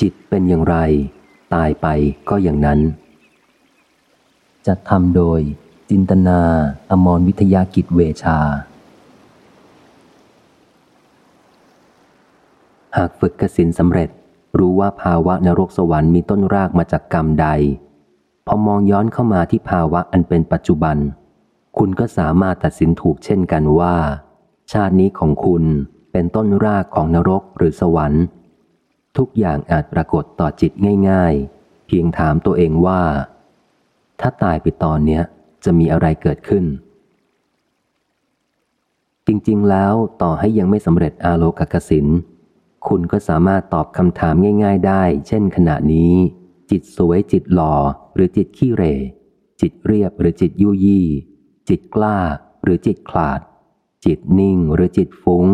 จิตเป็นอย่างไร ตายไปก็อย่างนั้น จัดทำโดย จินตนา อมรวิทยากิจเวชา หากฝึกกสินสำเร็จรู้ว่าภาวะนรกสวรรค์มีต้นรากมาจากกรรมใด พอมองย้อนเข้ามาที่ภาวะอันเป็นปัจจุบัน คุณก็สามารถตัดสินถูกเช่นกันว่า ชาตินี้ของคุณเป็นต้นรากของนรกหรือสวรรค์ ทุกอย่างอาจปรากฏต่อจิตง่ายๆ เพียงถามตัวเองว่า ถ้าตายไปตอนเนี้ยจะมีอะไรเกิดขึ้น จริงๆแล้วต่อให้ยังไม่สำเร็จอาโลกกสิน คุณก็สามารถตอบคำถามง่าย ๆ ได้ เช่นขณะนี้ จิตสวยจิตหล่อหรือจิตขี้เร จิตเรียบหรือจิตยุยี่ จิตกล้าหรือจิตขลาด จิตนิ่งหรือจิตฟุง้ง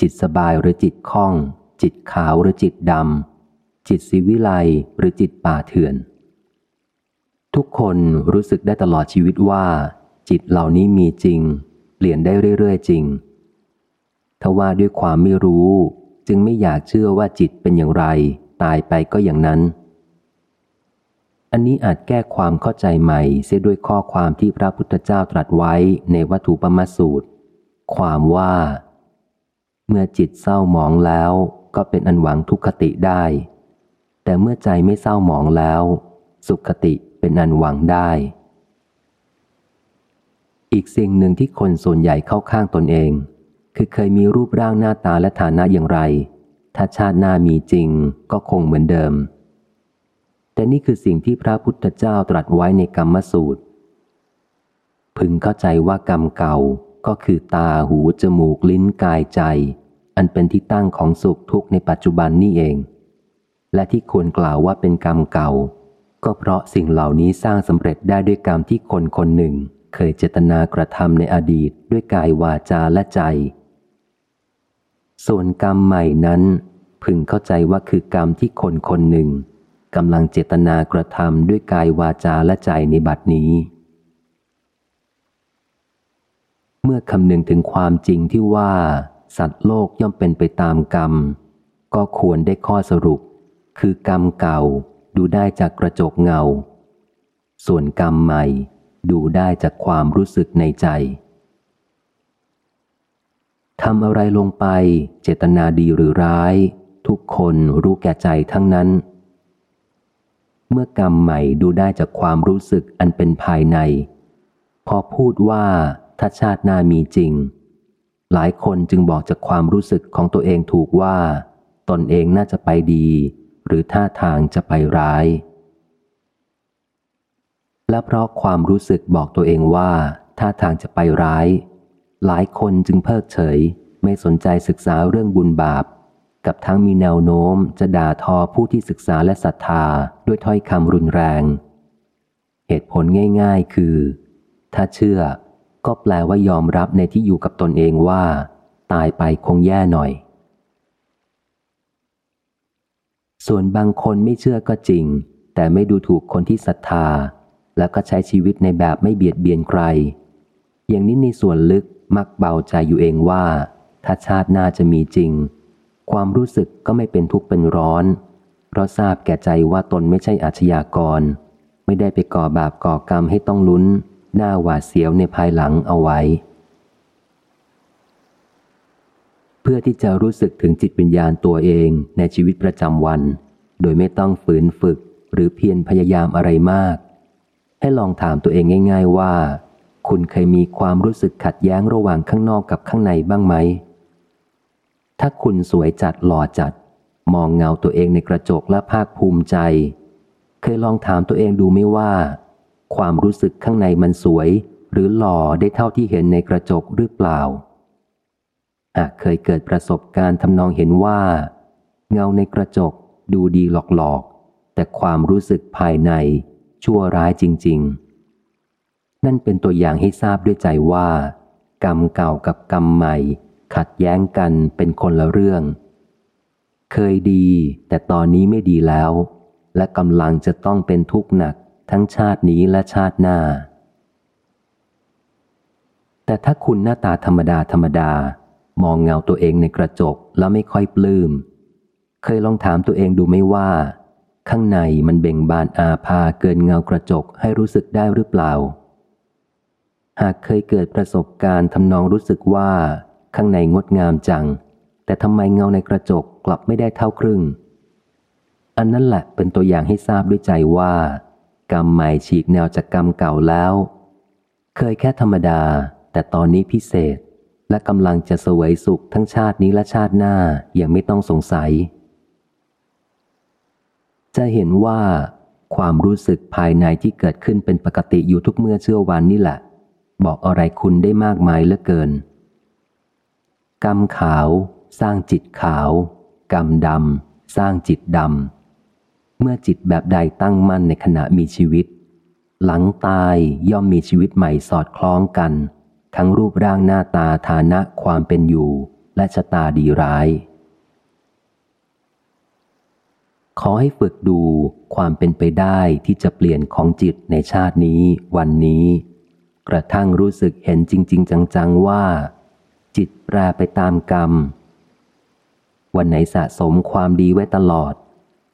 จิตสบายหรือจิตคล่อง จิตขาวหรือจิตดำ จิตสิวิไลหรือจิตป่าเถื่อน ทุกคนรู้สึกได้ตลอดชีวิตว่า จิตเหล่านี้มีจริง เปลี่ยนได้เรื่อยๆจริงทว่าด้วยความไม่รู้จึงไม่อยากเชื่อว่าจิตเป็นอย่างไร ตายไปก็อย่างนั้น อันนี้อาจแก้ความเข้าใจใหม่เสียด้วยข้อความที่พระพุทธเจ้าตรัสไว้ในวัตถุปมาสูตร ความว่า เมื่อจิตเศร้าหมองแล้ว ก็เป็นอันหวังทุกขติได้ แต่เมื่อใจไม่เศร้าหมองแล้ว สุขติเป็นอันหวังได้ อีกสิ่งหนึ่งที่คนส่วนใหญ่เข้าข้างตนเอง คือเคยมีรูปร่างหน้าตาและฐานะอย่างไร ถ้าชาติหน้ามีจริงก็คงเหมือนเดิม แต่นี่คือสิ่งที่พระพุทธเจ้าตรัสไว้ในกรรมสูตร พึงเข้าใจว่ากรรมเก่าก็คือตาหูจมูกลิ้นกายใจ อันเป็นที่ตั้งของสุขทุกข์ในปัจจุบันนี่เอง และที่ควรกล่าวว่าเป็นกรรมเก่า ก็เพราะสิ่งเหล่านี้สร้างสำเร็จได้ด้วยกรรมที่คนคนหนึ่ง เคยเจตนากระทำในอดีตด้วยกายวาจาและใจ ส่วนกรรมใหม่นั้น พึงเข้าใจว่าคือกรรมที่คนคนหนึ่งกำลังเจตนากระทำด้วยกายวาจาและใจในบัดนี้เมื่อคำนึงถึงความจริงที่ว่า สัตว์โลกย่อมเป็นไปตามกรรม ก็ควรได้ข้อสรุป คือกรรมเก่าดูได้จากกระจกเงา ส่วนกรรมใหม่ ดูได้จากความรู้สึกในใจทำอะไรลงไป เจตนาดีหรือร้าย ทุกคนรู้แก่ใจทั้งนั้น เมื่อกรรมใหม่ดูได้จากความรู้สึกอันเป็นภายใน พอพูดว่าถ้าชาติหน้ามีจริง หลายคนจึงบอกจากความรู้สึกของตัวเองถูกว่า ตนเองน่าจะไปดี หรือท่าทางจะไปร้าย และเพราะความรู้สึกบอกตัวเองว่าท่าทางจะไปร้าย หลายคนจึงเพิกเฉย ไม่สนใจศึกษาเรื่องบุญบาป กับทั้งมีแนวโน้มจะด่าทอผู้ที่ศึกษาและศรัทธาด้วยถ้อยคำรุนแรง เหตุผลง่าย ๆ คือ ถ้าเชื่อ ก็แปลว่ายอมรับในที่อยู่กับตนเองว่า ตายไปคงแย่หน่อย ส่วนบางคนไม่เชื่อก็จริง แต่ไม่ดูถูกคนที่ศรัทธา แล้วก็ใช้ชีวิตในแบบไม่เบียดเบียนใคร อย่างนี้ในส่วนลึกมักเบาใจอยู่เองว่า ถ้าชาติหน้าจะมีจริง ความรู้สึกก็ไม่เป็นทุกข์เป็นร้อน เพราะทราบแก่ใจว่าตนไม่ใช่อาชญากร ไม่ได้ไปก่อบาปก่อกรรมให้ต้องลุ้น หน้าหวาดเสียวในภายหลังเอาไว้ เพื่อที่จะรู้สึกถึงจิตวิญญาณตัวเองในชีวิตประจำวัน โดยไม่ต้องฝืนฝึกหรือเพียรพยายามอะไรมาก ให้ลองถามตัวเองง่าย ๆว่า คุณเคยมีความรู้สึกขัดแย้งระหว่างข้างนอกกับข้างในบ้างไหม ถ้าคุณสวยจัดหล่อจัด มองเงาตัวเองในกระจกและภาคภูมิใจ เคยลองถามตัวเองดูไหมว่า ความรู้สึกข้างในมันสวย หรือหล่อได้เท่าที่เห็นในกระจกหรือเปล่า หากเคยเกิดประสบการณ์ทำนองเห็นว่า เงาในกระจกดูดีหลอกๆ แต่ความรู้สึกภายในชั่วร้ายจริง ๆ นั่นเป็นตัวอย่างให้ทราบด้วยใจว่า กรรมเก่ากับกรรมใหม่ ขัดแย้งกันเป็นคนละเรื่อง เคยดีแต่ตอนนี้ไม่ดีแล้ว และกำลังจะต้องเป็นทุกข์หนัก ทั้งชาตินี้และชาติหน้า แต่ถ้าคุณหน้าตาธรรมดาธรรมดามองเงาตัวเองในกระจกแล้วไม่ค่อยปลืม้ม เคยลองถามตัวเองดูไหมว่า ข้างในมันเบ่งบานอาภาเกินเงากระจกให้รู้สึกได้หรือเปล่า หากเคยเกิดประสบการณ์ทำนองรู้สึกว่า ข้างในงดงามจัง แต่ทำไมเงาในกระจกกลับไม่ได้เท่าครึ่ง อันนั้นแหละเป็นตัวอย่างให้ทราบด้วยใจว่า กรรมใหม่ฉีกแนวจากกรรมเก่าแล้ว เคยแค่ธรรมดา แต่ตอนนี้พิเศษ และกำลังจะสวยสุขทั้งชาตินี้และชาติหน้าอย่างไม่ต้องสงสัย จะเห็นว่า ความรู้สึกภายในที่เกิดขึ้นเป็นปกติอยู่ทุกเมื่อเชื่อวันนี่แหละ บอกอะไรคุณได้มากมายเหลือเกิน กรรมขาว สร้างจิตขาว กรรมดำสร้างจิตดำ เมื่อจิตแบบใดตั้งมั่นในขณะมีชีวิต หลังตายย่อมมีชีวิตใหม่สอดคล้องกัน ทั้งรูปร่างหน้าตาฐานะความเป็นอยู่ และชะตาดีร้าย ขอให้ฝึกดูความเป็นไปได้ที่จะเปลี่ยนของจิตในชาตินี้ วันนี้ กระทั่งรู้สึกเห็นจริง ๆ จัง ๆ ว่า จิตแปรไปตามกรรม วันไหนสะสมความดีไว้ตลอด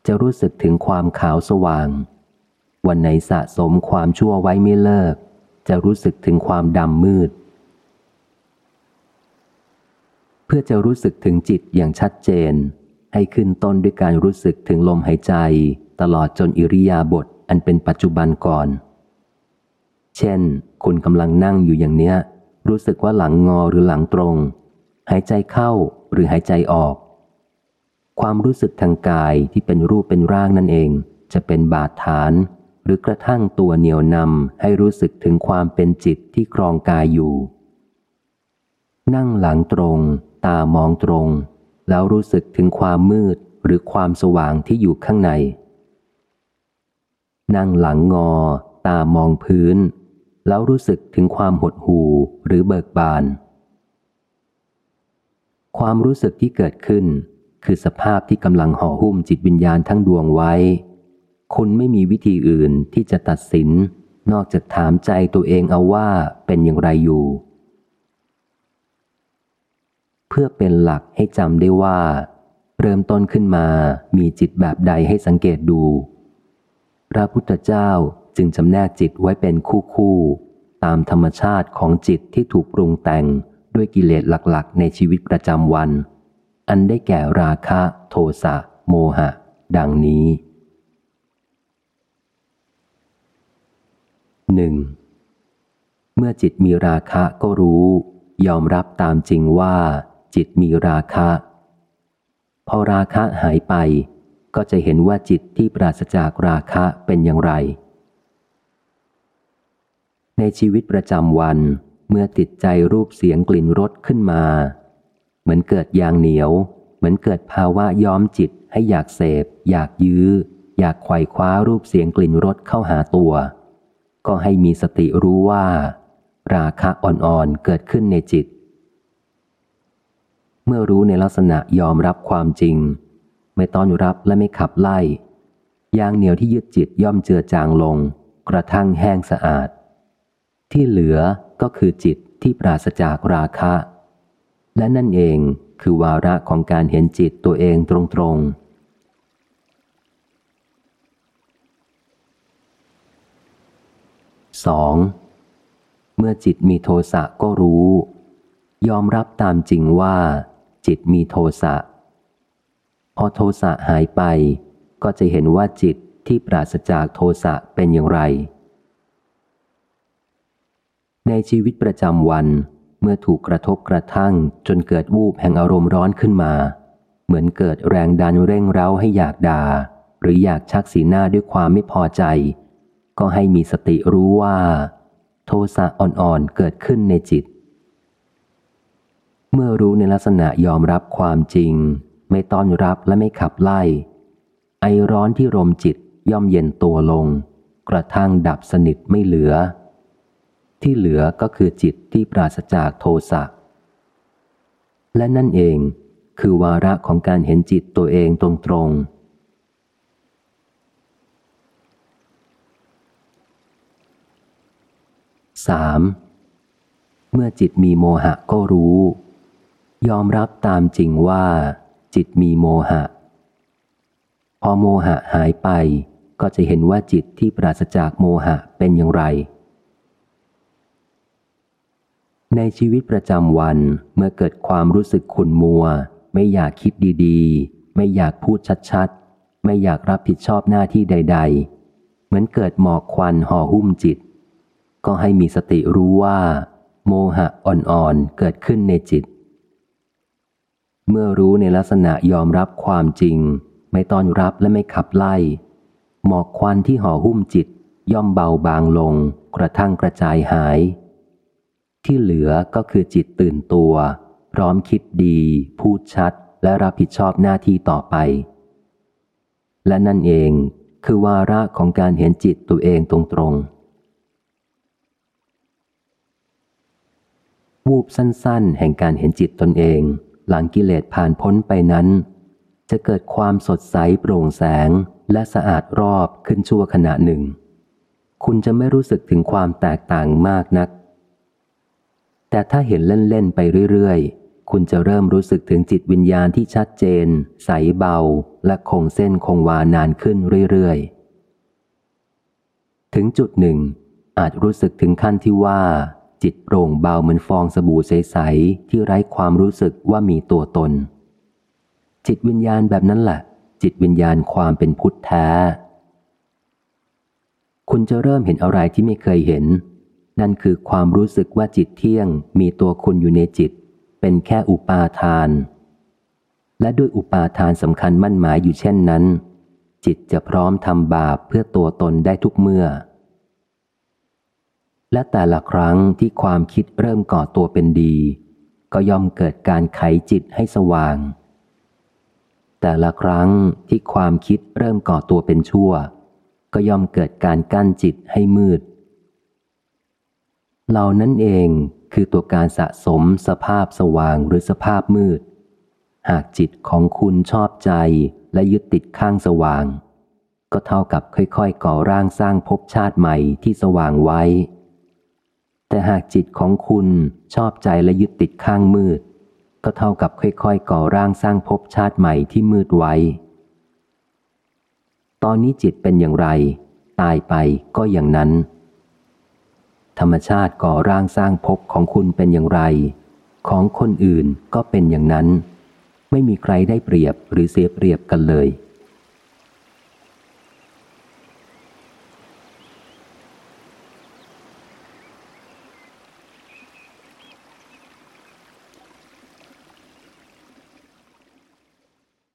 จะรู้สึกถึงความขาวสว่าง วันไหนสะสมความชั่วไว้ไม่เลิก จะรู้สึกถึงความดำมืด เพื่อจะรู้สึกถึงจิตอย่างชัดเจน ให้ขึ้นต้นด้วยการรู้สึกถึงลมหายใจ ตลอดจนอิริยาบถอันเป็นปัจจุบันก่อน เช่น คุณกำลังนั่งอยู่อย่างเนี้ย รู้สึกว่าหลังงอหรือหลังตรง หายใจเข้าหรือหายใจออก ความรู้สึกทางกายที่เป็นรูปเป็นร่างนั่นเอง จะเป็นบาดฐาน หรือกระทั่งตัวเหนียวนำให้รู้สึกถึงความเป็นจิตที่ครองกายอยู่ นั่งหลังตรง ตามองตรง แล้วรู้สึกถึงความมืดหรือความสว่างที่อยู่ข้างใน นั่งหลังงอ ตามองพื้น แล้วรู้สึกถึงความหดหู่หรือเบิกบาน ความรู้สึกที่เกิดขึ้น คือสภาพที่กำลังห่อหุ้มจิตวิญญาณทั้งดวงไว้ คุณไม่มีวิธีอื่นที่จะตัดสิน นอกจากถามใจตัวเองเอาว่าเป็นอย่างไรอยู่ เพื่อเป็นหลักให้จำได้ว่า เริ่มต้นขึ้นมามีจิตแบบใดให้สังเกตดู พระพุทธเจ้าจึงจำแนกจิตไว้เป็นคู่คู่ตามธรรมชาติของจิตที่ถูกปรุงแต่งด้วยกิเลสหลักๆ ในชีวิตประจำวัน อันได้แก่ราคะโทสะโมหะ ดังนี้หนึ่งเมื่อจิตมีราคะก็รู้ ยอมรับตามจริงว่า จิตมีราคะ พอราคะหายไป ก็จะเห็นว่าจิตที่ปราศจากราคะเป็นอย่างไร ในชีวิตประจำวันเมื่อติดใจรูปเสียงกลิ่นรสขึ้นมา เหมือนเกิดยางเหนียว เหมือนเกิดภาวะย้อมจิตให้อยากเสพ อยากยื้อ อยากไขว่คว้ารูปเสียงกลิ่นรสเข้าหาตัว ก็ให้มีสติรู้ว่า ราคะอ่อนๆเกิดขึ้นในจิต เมื่อรู้ในลักษณะยอมรับความจริง ไม่ต้อนรับและไม่ขับไล่ยางเหนียวที่ยึดจิตย่อมเจือจางลง กระทั่งแห้งสะอาด ที่เหลือก็คือจิตที่ปราศจากราคะ และนั่นเองคือวาระของการเห็นจิตตัวเองตรงๆสองเมื่อจิตมีโทสะก็รู้ ยอมรับตามจริงว่า จิตมีโทสะพอโทสะหายไป ก็จะเห็นว่าจิตที่ปราศจากโทสะเป็นอย่างไร ในชีวิตประจำวัน เมื่อถูกกระทบกระทั่งจนเกิดวูบแห่งอารมณ์ร้อนขึ้นมา เหมือนเกิดแรงดันเร่งเร้าให้อยากด่า หรืออยากชักสีหน้าด้วยความไม่พอใจ ก็ให้มีสติรู้ว่า โทสะอ่อนๆเกิดขึ้นในจิต เมื่อรู้ในลักษณะยอมรับความจริง ไม่ต้อนรับและไม่ขับไล่ ไอร้อนที่รมจิตย่อมเย็นตัวลง กระทั่งดับสนิทไม่เหลือ ที่เหลือก็คือจิตที่ปราศจากโทสะ และนั่นเองคือวาระของการเห็นจิตตัวเองตรงๆสามเมื่อจิตมีโมหะก็รู้ ยอมรับตามจริงว่า จิตมีโมหะ พอโมหะหายไป ก็จะเห็นว่าจิตที่ปราศจากโมหะเป็นอย่างไร ในชีวิตประจำวันเมื่อเกิดความรู้สึกขุนมัว ไม่อยากคิดดีๆ ไม่อยากพูดชัดๆ ไม่อยากรับผิดชอบหน้าที่ใด ๆ เหมือนเกิดหมอกควันห่อหุ้มจิต ก็ให้มีสติรู้ว่า โมหะอ่อนๆ เกิดขึ้นในจิต เมื่อรู้ในลักษณะยอมรับความจริง ไม่ต้อนรับและไม่ขับไล่ หมอกควันที่ห่อหุ้มจิตย่อมเบาบางลง กระทั่งกระจายหาย ที่เหลือก็คือจิตตื่นตัว พร้อมคิดดี พูดชัด และรับผิดชอบหน้าที่ต่อไป และนั่นเองคือวาระของการเห็นจิตตัวเองตรงๆ วูบสั้นๆ แห่งการเห็นจิตตนเอง หลังกิเลสผ่านพ้นไปนั้น จะเกิดความสดใสโปร่งแสงและสะอาดรอบขึ้นชั่วขณะหนึ่ง คุณจะไม่รู้สึกถึงความแตกต่างมากนัก แต่ถ้าเห็นเล่น ๆ ไปเรื่อย ๆ คุณจะเริ่มรู้สึกถึงจิตวิญญาณที่ชัดเจน ใสเบา และคงเส้นคงวานานขึ้นเรื่อย ๆ ถึงจุดหนึ่ง อาจรู้สึกถึงขั้นที่ว่า จิตโปร่งเบาเหมือนฟองสบู่ใส ๆ ที่ไร้ความรู้สึกว่ามีตัวตน จิตวิญญาณแบบนั้นแหละ จิตวิญญาณความเป็นพุทธแท้ คุณจะเริ่มเห็นอะไรที่ไม่เคยเห็น นั่นคือความรู้สึกว่าจิตเที่ยงมีตัวคุณอยู่ในจิต เป็นแค่อุปาทาน และด้วยอุปาทานสำคัญมั่นหมายอยู่เช่นนั้น จิตจะพร้อมทำบาปเพื่อตัวตนได้ทุกเมื่อ และแต่ละครั้งที่ความคิดเริ่มก่อตัวเป็นดี ก็ย่อมเกิดการไขจิตให้สว่าง แต่ละครั้งที่ความคิดเริ่มก่อตัวเป็นชั่ว ก็ย่อมเกิดการกั้นจิตให้มืด เหล่านั้นเองคือตัวการสะสมสภาพสว่างหรือสภาพมืด หากจิตของคุณชอบใจและยึดติดข้างสว่าง ก็เท่ากับค่อยๆ ก่อร่างสร้างภพชาติใหม่ที่สว่างไว้ แต่หากจิตของคุณชอบใจและยึดติดข้างมืด ก็เท่ากับค่อยๆ ก่อร่างสร้างภพชาติใหม่ที่มืดไว้ ตอนนี้จิตเป็นอย่างไร ตายไปก็อย่างนั้น ธรรมชาติก่อร่างสร้างภพของคุณเป็นอย่างไร ของคนอื่นก็เป็นอย่างนั้น ไม่มีใครได้เปรียบหรือเสียเปรียบกันเลย